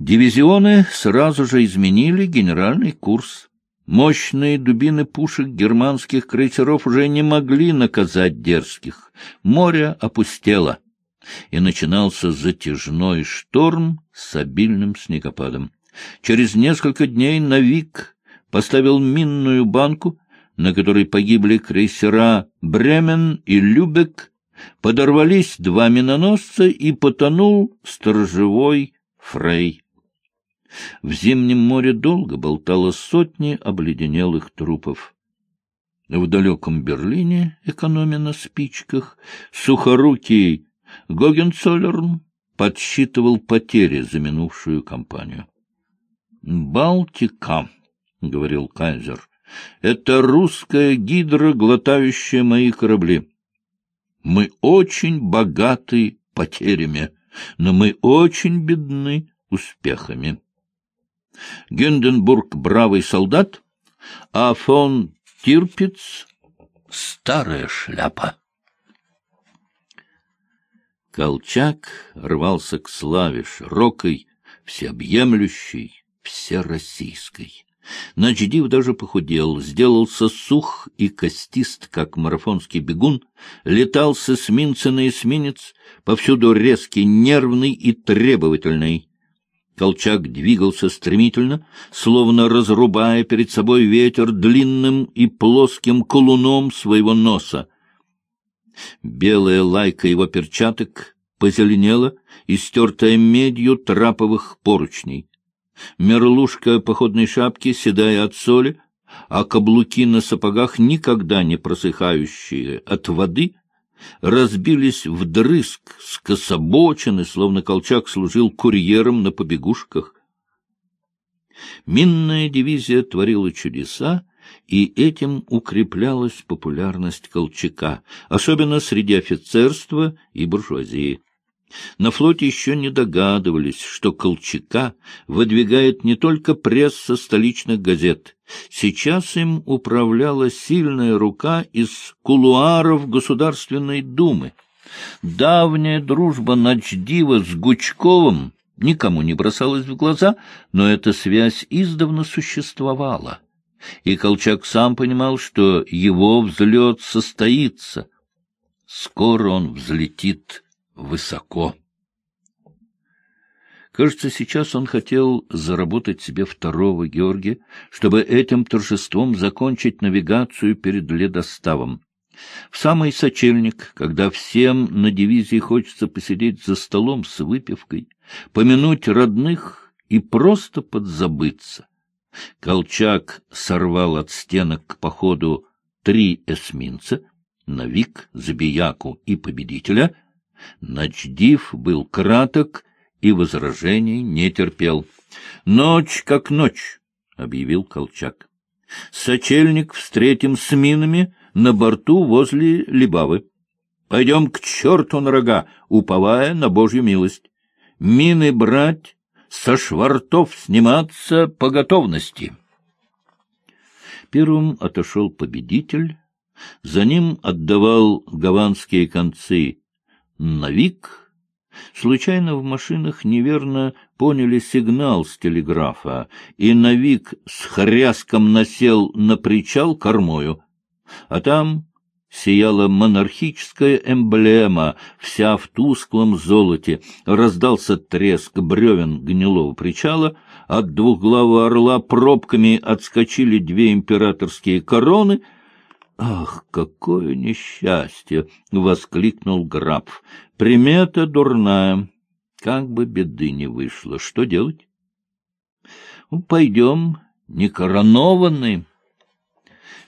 Дивизионы сразу же изменили генеральный курс. Мощные дубины пушек германских крейсеров уже не могли наказать дерзких. Море опустело, и начинался затяжной шторм с обильным снегопадом. Через несколько дней Навик поставил минную банку, на которой погибли крейсера «Бремен» и «Любек», подорвались два миноносца и потонул сторожевой «Фрей». В зимнем море долго болтало сотни обледенелых трупов. В далеком Берлине, экономя на спичках, сухорукий Гогенцоллерн подсчитывал потери за минувшую кампанию. «Балтика», — говорил кайзер, — «это русская гидра, глотающая мои корабли. Мы очень богаты потерями, но мы очень бедны успехами». Гюнденбург — бравый солдат, а фон Тирпиц — старая шляпа. Колчак рвался к славе широкой, всеобъемлющей, всероссийской. Начдив даже похудел, сделался сух и костист, как марафонский бегун, летал с эсминца на эсминец, повсюду резкий, нервный и требовательный. Колчак двигался стремительно, словно разрубая перед собой ветер длинным и плоским колуном своего носа. Белая лайка его перчаток позеленела, истертая медью траповых поручней. Мерлушка походной шапки, седая от соли, а каблуки на сапогах, никогда не просыхающие от воды, разбились вдрызг, скособочены, словно Колчак служил курьером на побегушках. Минная дивизия творила чудеса, и этим укреплялась популярность Колчака, особенно среди офицерства и буржуазии. На флоте еще не догадывались, что Колчака выдвигает не только пресса столичных газет. Сейчас им управляла сильная рука из кулуаров Государственной Думы. Давняя дружба Ночдива с Гучковым никому не бросалась в глаза, но эта связь издавна существовала. И Колчак сам понимал, что его взлет состоится. Скоро он взлетит высоко. Кажется, сейчас он хотел заработать себе второго Георгия, чтобы этим торжеством закончить навигацию перед ледоставом. В самый сочельник, когда всем на дивизии хочется посидеть за столом с выпивкой, помянуть родных и просто подзабыться. Колчак сорвал от стенок к походу три эсминца, Навик, Забияку и Победителя — Начдив был краток и возражений не терпел. — Ночь как ночь, — объявил Колчак. — Сочельник встретим с минами на борту возле Либавы. Пойдем к черту на рога, уповая на Божью милость. Мины брать, со швартов сниматься по готовности. Первым отошел победитель, за ним отдавал гаванские концы Навик. Случайно в машинах неверно поняли сигнал с телеграфа, и Навик с хряском насел на причал кормою. А там сияла монархическая эмблема, вся в тусклом золоте. Раздался треск бревен гнилого причала, от двухглавого орла пробками отскочили две императорские короны — «Ах, какое несчастье!» — воскликнул граф. «Примета дурная. Как бы беды не вышло. Что делать?» «Пойдем, некоронованные».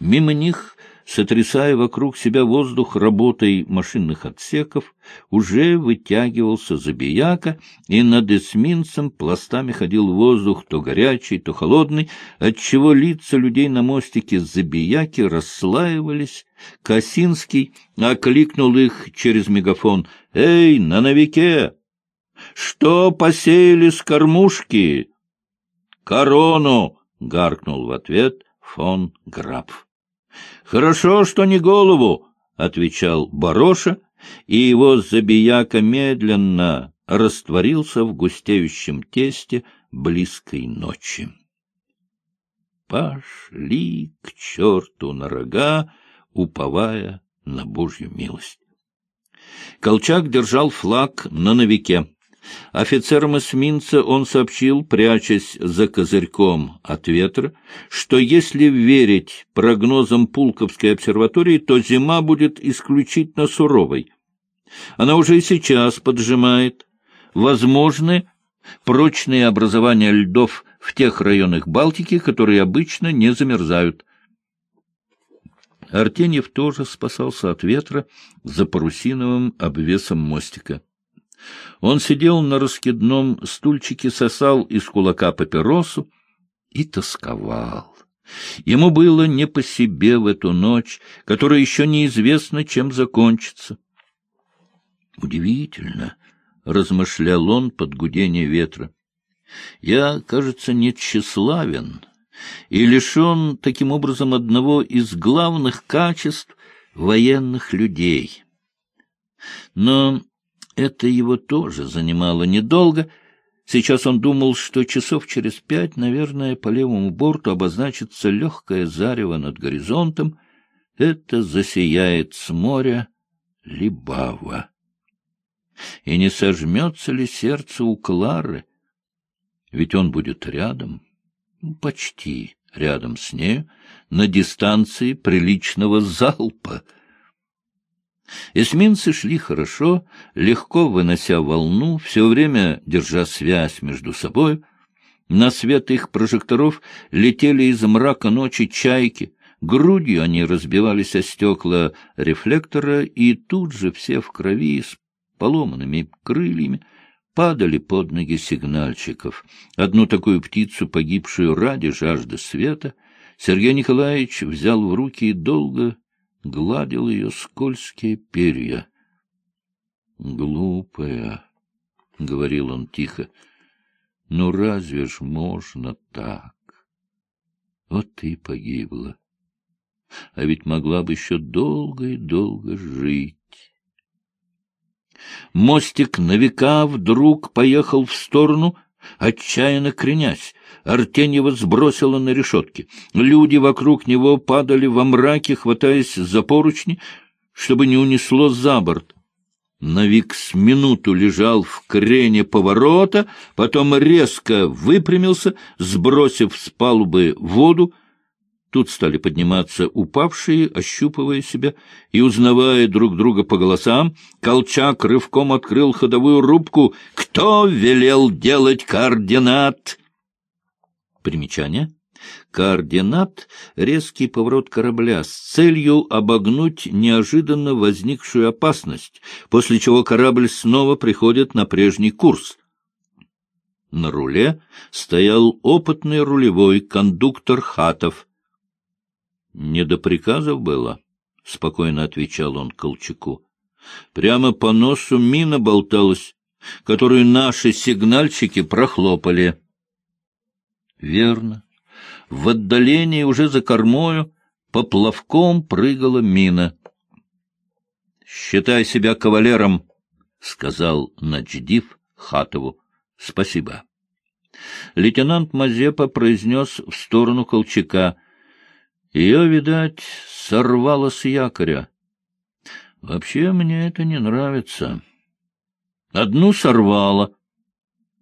Мимо них сотрясая вокруг себя воздух работой машинных отсеков, уже вытягивался забияка, и над эсминцем пластами ходил воздух то горячий, то холодный, отчего лица людей на мостике забияки расслаивались. Косинский окликнул их через мегафон. «Эй, на новике! Что посеяли с кормушки?» «Корону!» — гаркнул в ответ фон Граф. Хорошо, что не голову, — отвечал Бароша, и его забияка медленно растворился в густеющем тесте близкой ночи. Пошли к черту на рога, уповая на Божью милость. Колчак держал флаг на новике. Офицерам эсминца он сообщил, прячась за козырьком от ветра, что если верить прогнозам Пулковской обсерватории, то зима будет исключительно суровой. Она уже и сейчас поджимает. Возможны прочные образования льдов в тех районах Балтики, которые обычно не замерзают. Артеньев тоже спасался от ветра за парусиновым обвесом мостика. Он сидел на раскидном стульчике, сосал из кулака папиросу и тосковал. Ему было не по себе в эту ночь, которая еще неизвестно, чем закончится. Удивительно, — размышлял он под гудение ветра. Я, кажется, не тщеславен и лишен таким образом одного из главных качеств военных людей. Но это его тоже занимало недолго. Сейчас он думал, что часов через пять, наверное, по левому борту обозначится легкое зарево над горизонтом. Это засияет с моря Либава. И не сожмется ли сердце у Клары? Ведь он будет рядом, ну, почти рядом с нею, на дистанции приличного залпа — Эсминцы шли хорошо, легко вынося волну, все время держа связь между собой. На свет их прожекторов летели из мрака ночи чайки, грудью они разбивались о стекла рефлектора, и тут же все в крови с поломанными крыльями падали под ноги сигнальщиков. Одну такую птицу, погибшую ради жажды света, Сергей Николаевич взял в руки и долго гладил ее скользкие перья. «Глупая», — говорил он тихо, — «ну разве ж можно так? Вот ты погибла, а ведь могла бы еще долго и долго жить». Мостик на века вдруг поехал в сторону, отчаянно кренясь. Артеньева сбросила на решетки. Люди вокруг него падали во мраке, хватаясь за поручни, чтобы не унесло за борт. Навик с минуту лежал в крене поворота, потом резко выпрямился, сбросив с палубы воду, Тут стали подниматься упавшие, ощупывая себя и узнавая друг друга по голосам. Колчак рывком открыл ходовую рубку. «Кто велел делать координат?» Примечание. Координат — резкий поворот корабля с целью обогнуть неожиданно возникшую опасность, после чего корабль снова приходит на прежний курс. На руле стоял опытный рулевой кондуктор Хатов — не до приказов было, — спокойно отвечал он Колчаку. Прямо по носу мина болталась, которую наши сигнальщики прохлопали. Верно. В отдалении уже за кормою поплавком прыгала мина. — Считай себя кавалером, — сказал Надждив Хатову. — Спасибо. Лейтенант Мазепа произнес в сторону Колчака — ее, видать, сорвало с якоря. Вообще мне это не нравится. Одну сорвало,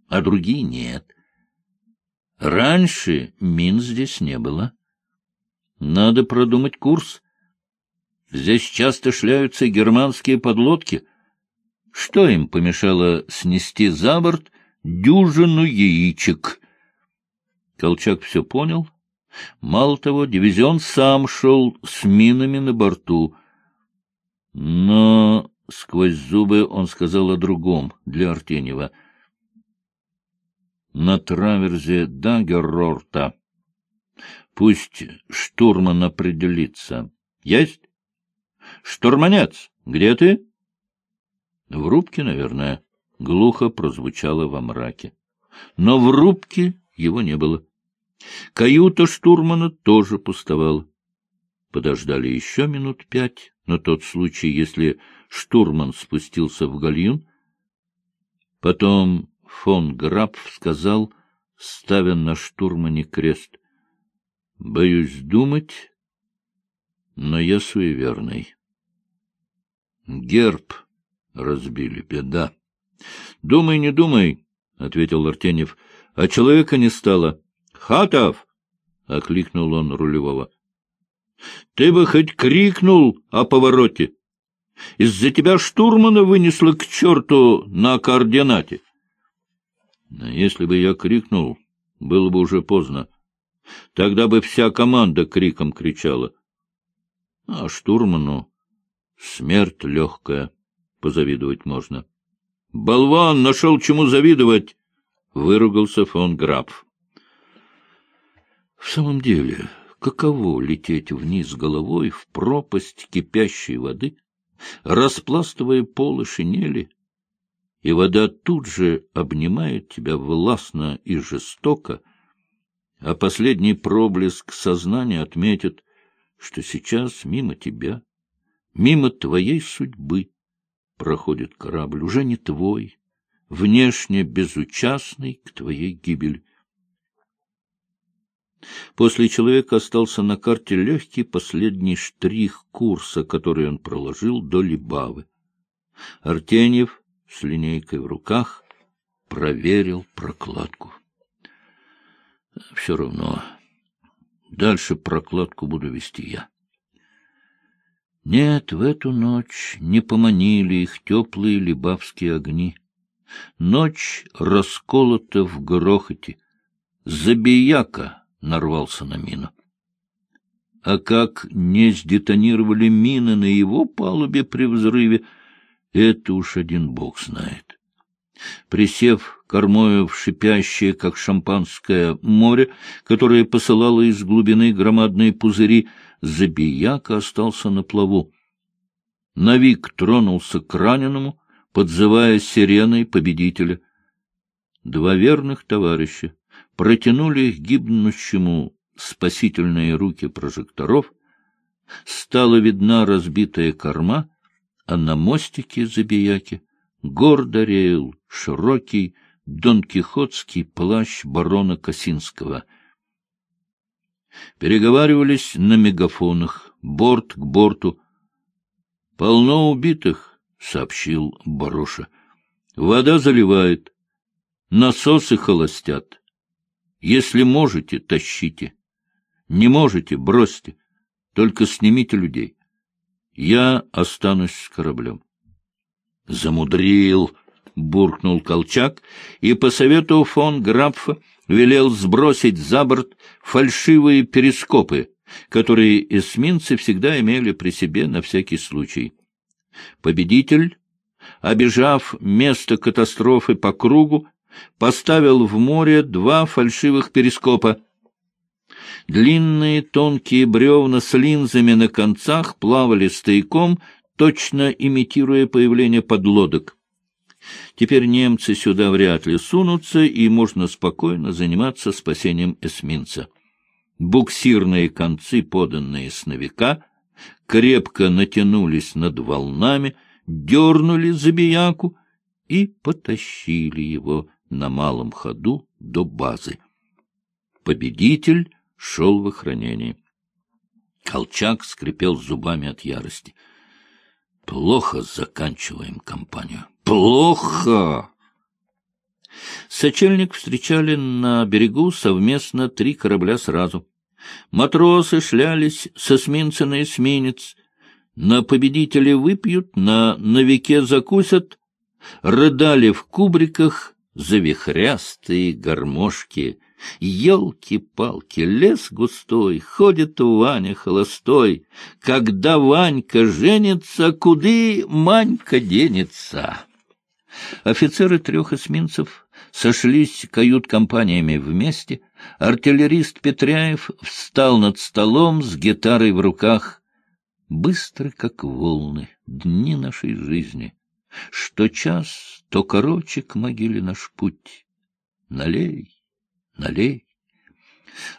а другие нет. Раньше мин здесь не было. Надо продумать курс. Здесь часто шляются германские подлодки. Что им помешало снести за борт дюжину яичек? Колчак все понял — Мало того, дивизион сам шел с минами на борту. Но сквозь зубы он сказал о другом для Артеньева. На траверзе Дагеррорта. Пусть штурман определится. Есть? Штурманец, где ты? В рубке, наверное. Глухо прозвучало во мраке. Но в рубке его не было. Каюта штурмана тоже пустовала. Подождали еще минут пять, на тот случай, если штурман спустился в гальюн. Потом фон Граб сказал ставя на штурмане крест. — Боюсь думать, но я суеверный. Герб разбили, беда. — Думай, не думай, — ответил Артеньев, — а человека не стало. — Хатов! — окликнул он рулевого. — Ты бы хоть крикнул о повороте. Из-за тебя штурмана вынесло к черту на координате. Если бы я крикнул, было бы уже поздно. Тогда бы вся команда криком кричала. А штурману смерть легкая, позавидовать можно. — Болван, нашел чему завидовать! — выругался фон Граф. В самом деле, каково лететь вниз головой в пропасть кипящей воды, распластывая полы шинели, и вода тут же обнимает тебя властно и жестоко, а последний проблеск сознания отметит, что сейчас мимо тебя, мимо твоей судьбы проходит корабль, уже не твой, внешне безучастный к твоей гибели. После человека остался на карте легкий последний штрих курса, который он проложил до Либавы. Артеньев с линейкой в руках проверил прокладку. Все равно дальше прокладку буду вести я. Нет, в эту ночь не поманили их теплые либавские огни. Ночь расколота в грохоте. Забияка нарвался на мину. А как не сдетонировали мины на его палубе при взрыве, это уж один бог знает. Присев кормою в шипящее, как шампанское, море, которое посылало из глубины громадные пузыри, Забияка остался на плаву. Навик тронулся к раненому, подзывая сиреной победителя. Два верных товарища протянули к гибнущему спасительные руки прожекторов, стала видна разбитая корма, а на мостике забияки гордо реял широкий донкихотский плащ барона Косинского. Переговаривались на мегафонах, борт к борту. — Полно убитых, — сообщил Бароша. — Вода заливает, насосы холостят. Если можете, тащите. Не можете, бросьте. Только снимите людей. Я останусь с кораблем. Замудрил, буркнул Колчак, и, по совету фон Графа, велел сбросить за борт фальшивые перископы, которые эсминцы всегда имели при себе на всякий случай. Победитель, обежав место катастрофы по кругу, поставил в море два фальшивых перископа. Длинные тонкие бревна с линзами на концах плавали стояком, точно имитируя появление подлодок. Теперь немцы сюда вряд ли сунутся, и можно спокойно заниматься спасением эсминца. Буксирные концы, поданные с новика, крепко натянулись над волнами, дернули забияку и потащили его на малом ходу до базы. Победитель шел в охранении. Колчак скрипел зубами от ярости. Плохо заканчиваем кампанию. Плохо! Сочельник встречали на берегу совместно три корабля сразу. Матросы шлялись с эсминца на эсминец. На победителей выпьют, на новике закусят. Рыдали в кубриках завихрястые гармошки. Елки-палки, лес густой, ходит Ваня холостой. Когда Ванька женится, куды Манька денется? Офицеры трех эсминцев сошлись кают-компаниями вместе. Артиллерист Петряев встал над столом с гитарой в руках. Быстры, как волны, дни нашей жизни. Что час, то короче к могиле наш путь. Налей, налей.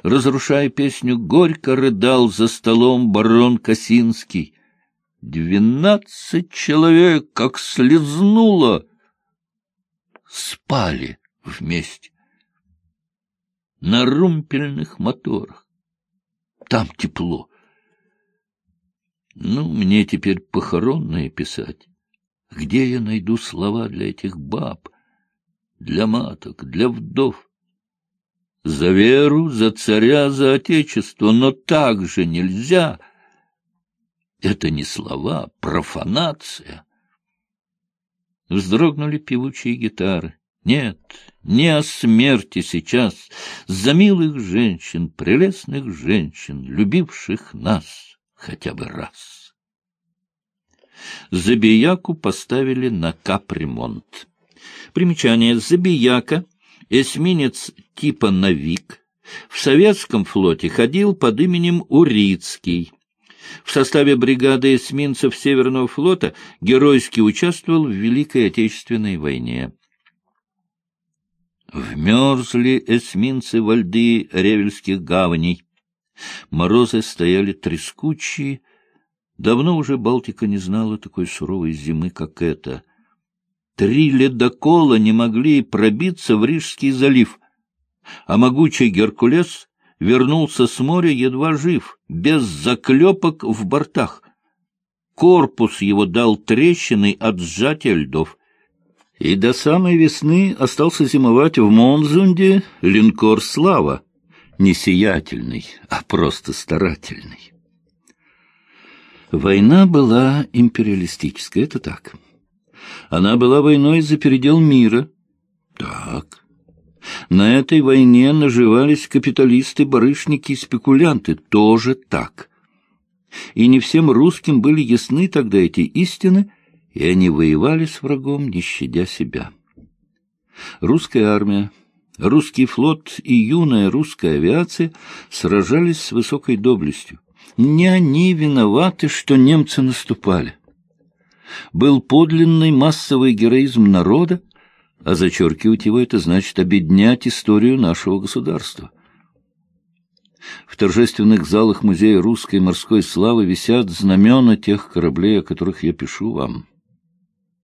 Разрушая песню, горько рыдал за столом барон Косинский. Двенадцать человек, как слезнуло, спали вместе. на румпельных моторах. Там тепло. Ну, мне теперь похоронные писать. Где я найду слова для этих баб, для маток, для вдов? За веру, за царя, за отечество, но так же нельзя. Это не слова, профанация. Вздрогнули певучие гитары. Нет, не о смерти сейчас, за милых женщин, прелестных женщин, любивших нас хотя бы раз. Забияку поставили на капремонт. Примечание. Забияка — эсминец типа «Навик». В советском флоте ходил под именем Урицкий. В составе бригады эсминцев Северного флота геройски участвовал в Великой Отечественной войне. Вмерзли эсминцы во льды ревельских гаваней. Морозы стояли трескучие. Давно уже Балтика не знала такой суровой зимы, как эта. Три ледокола не могли пробиться в Рижский залив, а могучий Геркулес вернулся с моря едва жив, без заклепок в бортах. Корпус его дал трещины от сжатия льдов и до самой весны остался зимовать в Монзунде линкор «Слава», не сиятельный, а просто старательный. Война была империалистическая, это так. Она была войной за передел мира. Так. На этой войне наживались капиталисты, барышники и спекулянты. Тоже так. И не всем русским были ясны тогда эти истины, и они воевали с врагом, не щадя себя. Русская армия, русский флот и юная русская авиация сражались с высокой доблестью. Не они виноваты, что немцы наступали. Был подлинный массовый героизм народа, а зачеркивать его — это значит обеднять историю нашего государства. В торжественных залах Музея русской морской славы висят знамена тех кораблей, о которых я пишу вам.